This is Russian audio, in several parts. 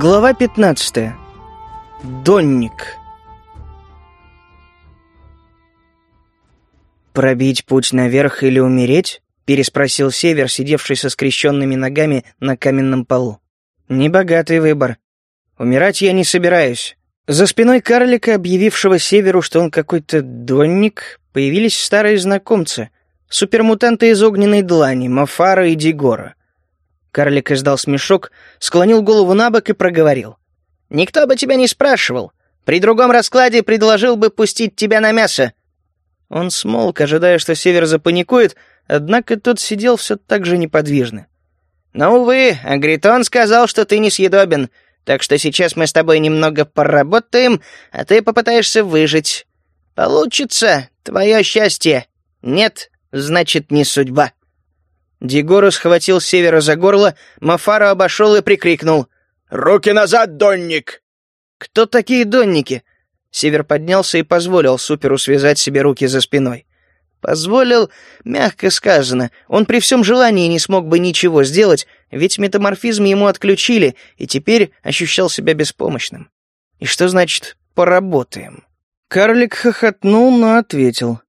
Глава 15. Донник. «Пробить путь наверх или умереть?» — переспросил Север, сидевший со скрещенными ногами на каменном полу. «Небогатый выбор. Умирать я не собираюсь». За спиной карлика, объявившего Северу, что он какой-то донник, появились старые знакомцы — супермутанты из огненной длани, Мафара и Дигора. Карлик издал смешок, склонил голову на бок и проговорил. «Никто бы тебя не спрашивал. При другом раскладе предложил бы пустить тебя на мясо». Он смолк, ожидая, что Север запаникует, однако тот сидел все так же неподвижно. «Но, увы, Агритон сказал, что ты несъедобен, так что сейчас мы с тобой немного поработаем, а ты попытаешься выжить. Получится твое счастье. Нет, значит, не судьба». Дигора схватил Севера за горло, Мафара обошел и прикрикнул. «Руки назад, донник!» «Кто такие донники?» Север поднялся и позволил Суперу связать себе руки за спиной. Позволил, мягко сказано. Он при всем желании не смог бы ничего сделать, ведь метаморфизм ему отключили, и теперь ощущал себя беспомощным. И что значит «поработаем»? Карлик хохотнул, но ответил.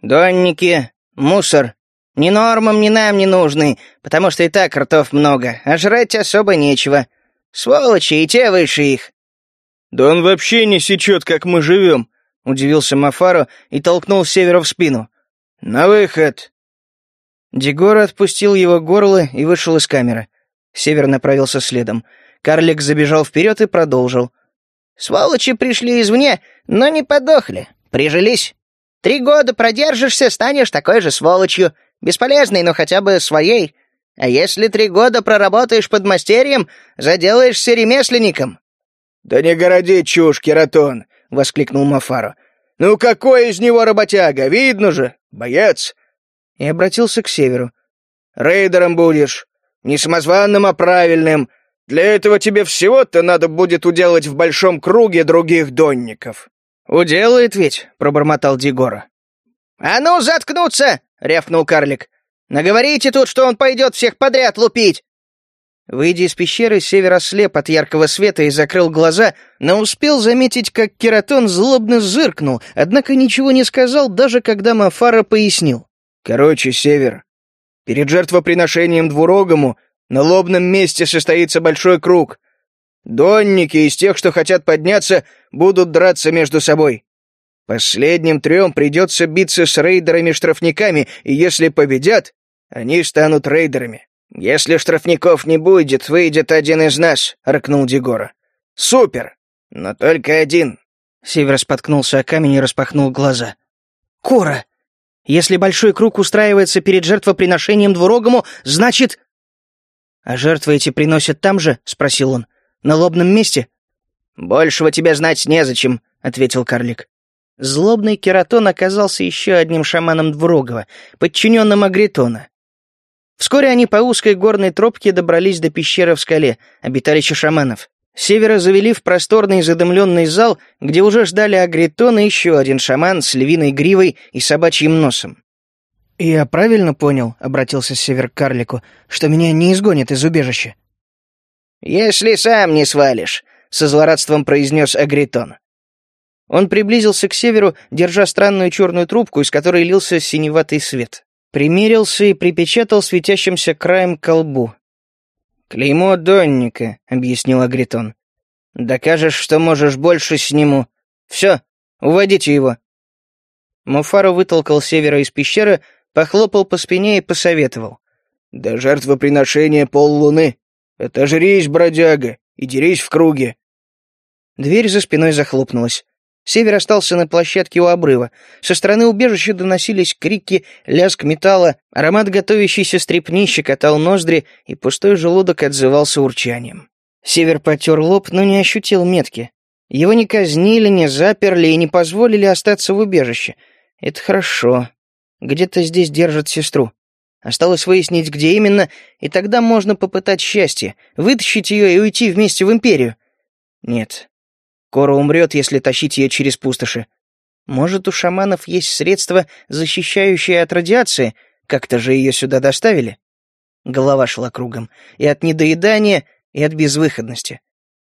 «Донники, мусор, ни нормам, ни нам не нужны, потому что и так ртов много, а жрать особо нечего. Сволочи, и те выше их». «Да он вообще не сечет, как мы живем», — удивился Мафаро и толкнул Севера в спину. «На выход!» Дегор отпустил его горло и вышел из камеры. Север направился следом. Карлик забежал вперед и продолжил. «Сволочи пришли извне, но не подохли. Прижились. Три года продержишься, станешь такой же сволочью. Бесполезной, но хотя бы своей. А если три года проработаешь под мастерьем, заделаешься ремесленником». «Да не городи чушь, Кератон!» — воскликнул Мафаро. «Ну какой из него работяга? Видно же! Боец!» И обратился к северу. «Рейдером будешь. Не самозванным, а правильным. Для этого тебе всего-то надо будет уделать в большом круге других донников». «Уделает ведь», — пробормотал Дигора. «А ну, заткнуться!» — рявкнул карлик. «Наговорите тут, что он пойдет всех подряд лупить!» Выйдя из пещеры, Север ослеп от яркого света и закрыл глаза, но успел заметить, как кератон злобно зыркнул, однако ничего не сказал, даже когда Мафара пояснил. «Короче, Север, перед жертвоприношением двурогому на лобном месте состоится большой круг. Донники из тех, что хотят подняться, будут драться между собой. Последним трем придется биться с рейдерами-штрафниками, и если победят, они станут рейдерами. Если штрафников не будет, выйдет один из нас, рыкнул Дегора. Супер! Но только один. Север споткнулся о камень и распахнул глаза. Кора! Если большой круг устраивается перед жертвоприношением двурогому, значит... «А жертвы эти приносят там же?» — спросил он. «На лобном месте?» «Большего тебе знать незачем», — ответил карлик. Злобный кератон оказался еще одним шаманом Двурогова, подчиненным Агритона. Вскоре они по узкой горной тропке добрались до пещеры в скале, обиталища шаманов. Севера завели в просторный задымленный зал, где уже ждали Агритон и еще один шаман с львиной гривой и собачьим носом. «Я правильно понял», — обратился Север к карлику, «что меня не изгонят из убежища?» «Если сам не свалишь», — со злорадством произнес Агритон. Он приблизился к северу, держа странную черную трубку, из которой лился синеватый свет. Примерился и припечатал светящимся краем колбу. «Клеймо Донника», — объяснил Агритон. «Докажешь, что можешь больше, сниму. Все, уводите его». Муфаро вытолкал севера из пещеры, похлопал по спине и посоветовал. «До жертвоприношения поллуны. Отожрись, бродяга, и дерись в круге». Дверь за спиной захлопнулась. Север остался на площадке у обрыва. Со стороны убежища доносились крики, лязг металла, аромат готовящейся стрепни щекотал ноздри, и пустой желудок отзывался урчанием. Север потер лоб, но не ощутил метки. Его не казнили, не заперли и не позволили остаться в убежище. Это хорошо. Где-то здесь держат сестру. Осталось выяснить, где именно, и тогда можно попытать счастье, вытащить ее и уйти вместе в Империю. Нет, Кора умрет, если тащить ее через пустоши. Может, у шаманов есть средства, защищающие от радиации? Как-то же ее сюда доставили? Голова шла кругом. И от недоедания, и от безвыходности.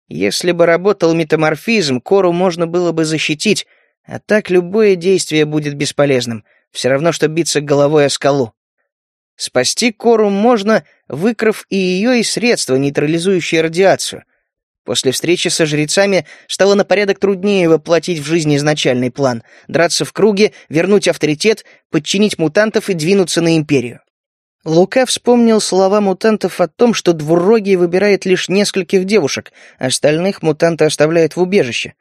Если бы работал метаморфизм, Кору можно было бы защитить, а так любое действие будет бесполезным, все равно, что биться головой о скалу. Спасти Кору можно, выкрав и ее, и средства, нейтрализующие радиацию. После встречи со жрецами стало на порядок труднее воплотить в жизнь изначальный план — драться в круге, вернуть авторитет, подчинить мутантов и двинуться на Империю. Лука вспомнил слова мутантов о том, что двурогий выбирает лишь нескольких девушек, остальных мутанты оставляет в убежище.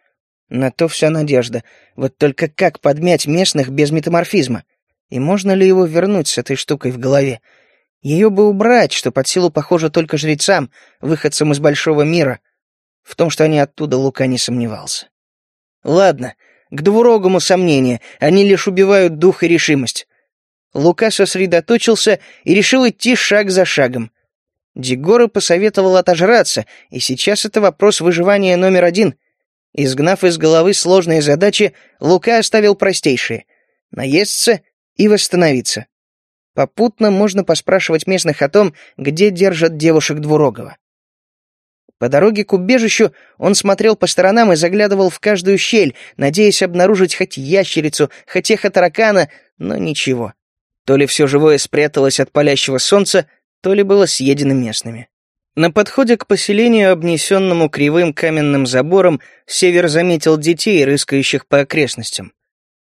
На то вся надежда. Вот только как подмять местных без метаморфизма? И можно ли его вернуть с этой штукой в голове? Ее бы убрать, что под силу похоже только жрецам, выходцам из большого мира. В том, что они оттуда, Лука не сомневался. Ладно, к двурогому сомнения, они лишь убивают дух и решимость. Лука сосредоточился и решил идти шаг за шагом. Дегора посоветовал отожраться, и сейчас это вопрос выживания номер один. Изгнав из головы сложные задачи, Лука оставил простейшие — наесться и восстановиться. Попутно можно поспрашивать местных о том, где держат девушек Двурогова. По дороге к убежищу он смотрел по сторонам и заглядывал в каждую щель, надеясь обнаружить хоть ящерицу, хоть эхо таракана, но ничего. То ли все живое спряталось от палящего солнца, то ли было съедено местными. На подходе к поселению, обнесенному кривым каменным забором, Север заметил детей, рыскающих по окрестностям.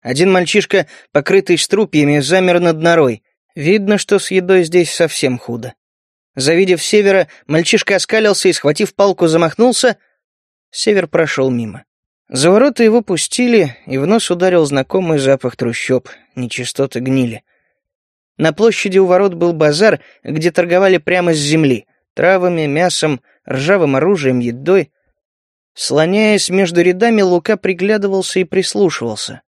Один мальчишка, покрытый струпьями, замер над норой. Видно, что с едой здесь совсем худо. Завидев Севера, мальчишка оскалился и, схватив палку, замахнулся. Север прошел мимо. За ворота его пустили, и в нос ударил знакомый запах трущоб, нечистоты гнили. На площади у ворот был базар, где торговали прямо с земли — травами, мясом, ржавым оружием, едой. Слоняясь между рядами, Лука приглядывался и прислушивался.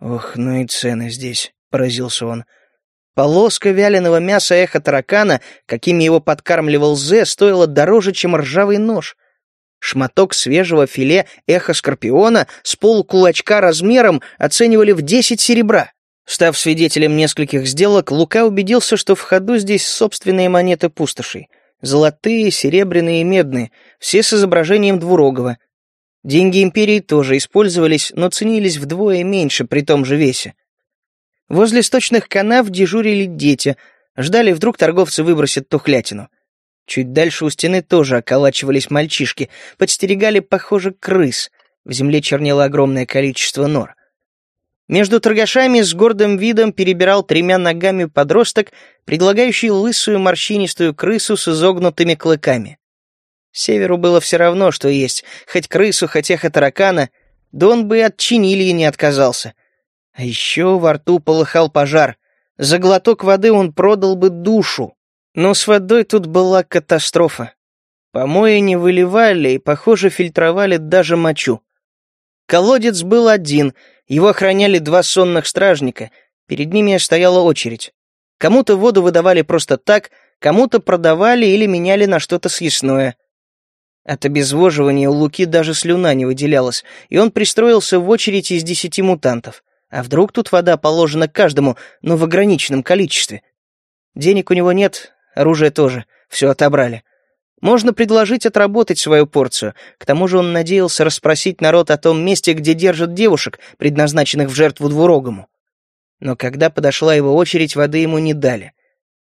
«Ох, ну и цены здесь», — поразился он. Полоска вяленого мяса эхо таракана, какими его подкармливал Зе, стоила дороже, чем ржавый нож. Шматок свежего филе эхо скорпиона с полкулачка размером оценивали в десять серебра. Став свидетелем нескольких сделок, Лука убедился, что в ходу здесь собственные монеты пустошей. Золотые, серебряные и медные, все с изображением двурогого. Деньги империи тоже использовались, но ценились вдвое меньше при том же весе. Возле сточных канав дежурили дети, ждали, вдруг торговцы выбросят тухлятину. Чуть дальше у стены тоже околачивались мальчишки, подстерегали, похоже, крыс. В земле чернело огромное количество нор. Между торгашами с гордым видом перебирал тремя ногами подросток, предлагающий лысую морщинистую крысу с изогнутыми клыками. Северу было все равно, что есть, хоть крысу, хоть эхо таракана, да он бы от чинили не отказался. А еще во рту полыхал пожар. За глоток воды он продал бы душу. Но с водой тут была катастрофа. Помои не выливали и, похоже, фильтровали даже мочу. Колодец был один, его охраняли два сонных стражника, перед ними стояла очередь. Кому-то воду выдавали просто так, кому-то продавали или меняли на что-то съестное. От обезвоживания у Луки даже слюна не выделялась, и он пристроился в очередь из десяти мутантов. А вдруг тут вода положена каждому, но в ограниченном количестве? Денег у него нет, оружие тоже, все отобрали. Можно предложить отработать свою порцию. К тому же он надеялся расспросить народ о том месте, где держат девушек, предназначенных в жертву двурогому. Но когда подошла его очередь, воды ему не дали.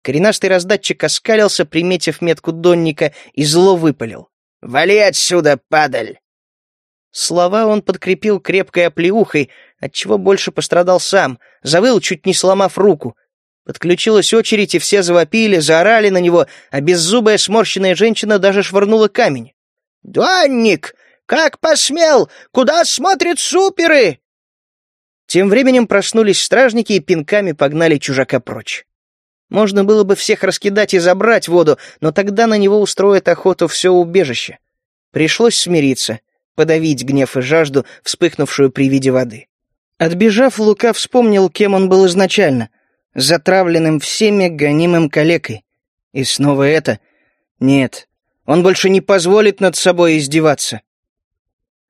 Коренастый раздатчик оскалился, приметив метку донника, и зло выпалил. «Вали отсюда, падаль!» Слова он подкрепил крепкой оплеухой, отчего больше пострадал сам, завыл, чуть не сломав руку. Подключилась очередь, и все завопили, заорали на него, а беззубая сморщенная женщина даже швырнула камень. «Дуанник! Как посмел! Куда смотрят суперы?» Тем временем проснулись стражники и пинками погнали чужака прочь. Можно было бы всех раскидать и забрать воду, но тогда на него устроит охоту все убежище. Пришлось смириться подавить гнев и жажду, вспыхнувшую при виде воды. Отбежав, Лука вспомнил, кем он был изначально, затравленным всеми гонимым калекой. И снова это? Нет, он больше не позволит над собой издеваться.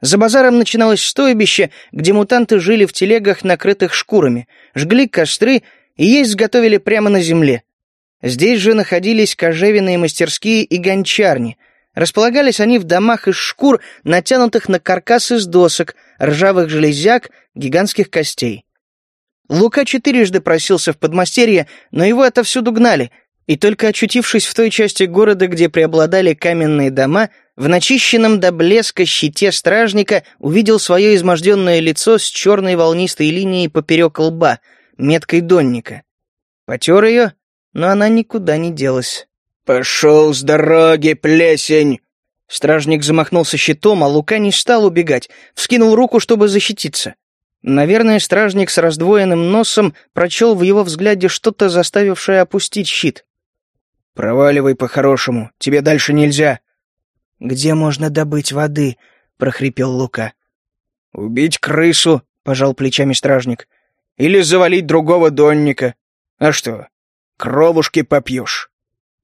За базаром начиналось стойбище, где мутанты жили в телегах, накрытых шкурами, жгли костры и есть готовили прямо на земле. Здесь же находились кожевенные мастерские и гончарни — Располагались они в домах из шкур, натянутых на каркас из досок, ржавых железяк, гигантских костей. Лука четырежды просился в подмастерье, но его отовсюду гнали, и только очутившись в той части города, где преобладали каменные дома, в начищенном до блеска щите стражника увидел свое изможденное лицо с черной волнистой линией поперек лба, меткой донника. Потер ее, но она никуда не делась. «Пошел с дороги, плесень!» Стражник замахнулся щитом, а Лука не стал убегать, вскинул руку, чтобы защититься. Наверное, стражник с раздвоенным носом прочел в его взгляде что-то, заставившее опустить щит. «Проваливай по-хорошему, тебе дальше нельзя». «Где можно добыть воды?» — прохрипел Лука. «Убить крысу», — пожал плечами стражник. «Или завалить другого донника. А что, кровушки попьешь?»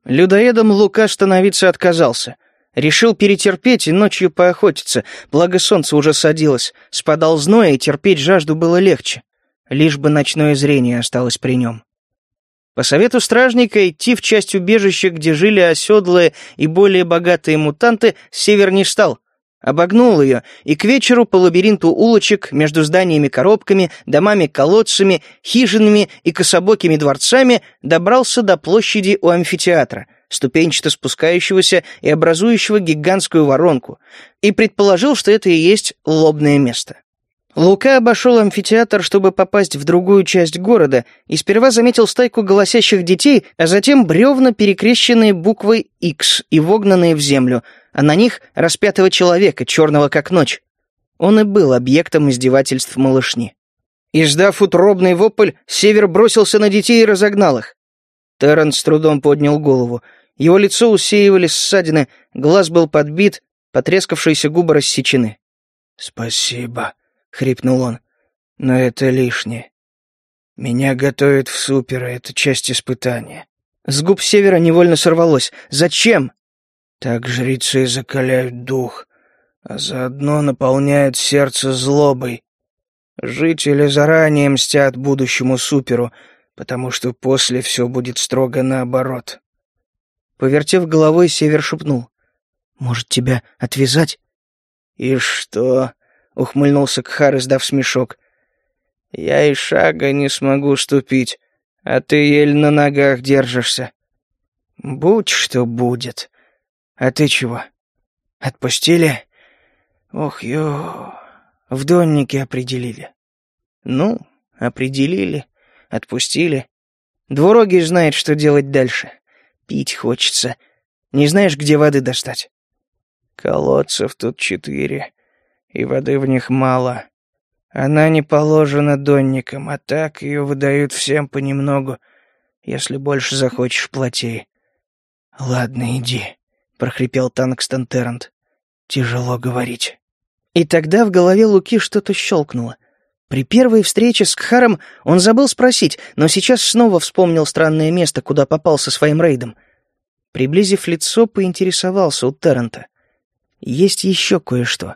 Людоедом Лука становиться отказался. Решил перетерпеть и ночью поохотиться, благо солнце уже садилось, спадал зной, и терпеть жажду было легче. Лишь бы ночное зрение осталось при нем. По совету стражника идти в часть убежища, где жили оседлые и более богатые мутанты, север не стал. Обогнул ее, и к вечеру по лабиринту улочек между зданиями-коробками, домами-колодцами, хижинами и кособокими дворцами добрался до площади у амфитеатра — ступенчато спускающегося и образующего гигантскую воронку, и предположил, что это и есть лобное место. Лука обошел амфитеатр, чтобы попасть в другую часть города, и сперва заметил стайку голосящих детей, а затем бревна, перекрещенные буквой X и вогнанные в землю, а на них распятого человека, черного как ночь. Он и был объектом издевательств малышни. Издав утробный вопль, Север бросился на детей и разогнал их. Террен с трудом поднял голову. Его лицо усеивали ссадины, глаз был подбит, потрескавшиеся губы рассечены. «Спасибо», — хрипнул он, — «но это лишнее. Меня готовят в супер, это часть испытания». С губ Севера невольно сорвалось. «Зачем?» «Так жрецы закаляют дух, а заодно наполняют сердце злобой. Жители заранее мстят будущему суперу, потому что после все будет строго наоборот. Повертев головой, Север шепнул. «Может, тебя отвязать?» «И что?» — ухмыльнулся Кхар, издав смешок. «Я и шага не смогу ступить, а ты еле на ногах держишься. Будь что будет. А ты чего? Отпустили? Ох, ё... В доннике определили. Ну, определили, отпустили. Двурогий знает, что делать дальше. Пить хочется. Не знаешь, где воды достать?» «Колодцев тут четыре, и воды в них мало. Она не положена донникам, а так ее выдают всем понемногу. Если больше захочешь, плати». «Ладно, иди», — прохрипел Танкстон Террент. «Тяжело говорить». И тогда в голове Луки что-то щелкнуло. При первой встрече с Кхаром он забыл спросить, но сейчас снова вспомнил странное место, куда попал со своим рейдом. Приблизив лицо, поинтересовался у Террента. «Есть еще кое-что.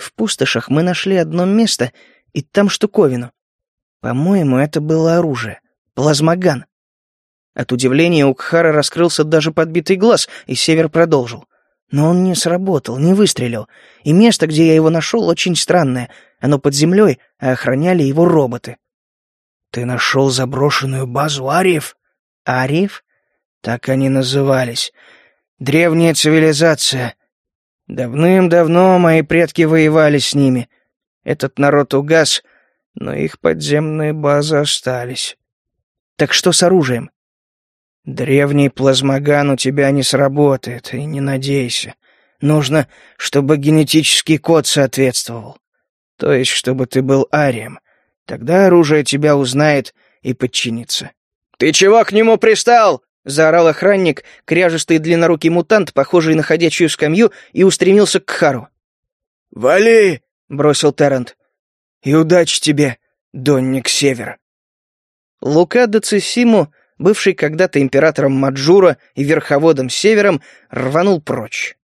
В пустошах мы нашли одно место, и там штуковину. По-моему, это было оружие. Плазмоган». От удивления у Кхара раскрылся даже подбитый глаз, и Север продолжил. Но он не сработал, не выстрелил. И место, где я его нашел, очень странное. Оно под землей, а охраняли его роботы. «Ты нашел заброшенную базу ариев?» «Ариев?» «Так они назывались. Древняя цивилизация. Давным-давно мои предки воевали с ними. Этот народ угас, но их подземные базы остались». «Так что с оружием?» Древний плазмоган у тебя не сработает, и не надейся. Нужно, чтобы генетический код соответствовал. То есть, чтобы ты был арием. Тогда оружие тебя узнает и подчинится. «Ты чего к нему пристал?» — заорал охранник, кряжистый длиннорукий мутант, похожий на ходячую скамью, и устремился к Хару. «Вали!» — бросил Террент. «И удачи тебе, Донник Север!» Лука Децисиму бывший когда-то императором Маджура и верховодом Севером, рванул прочь.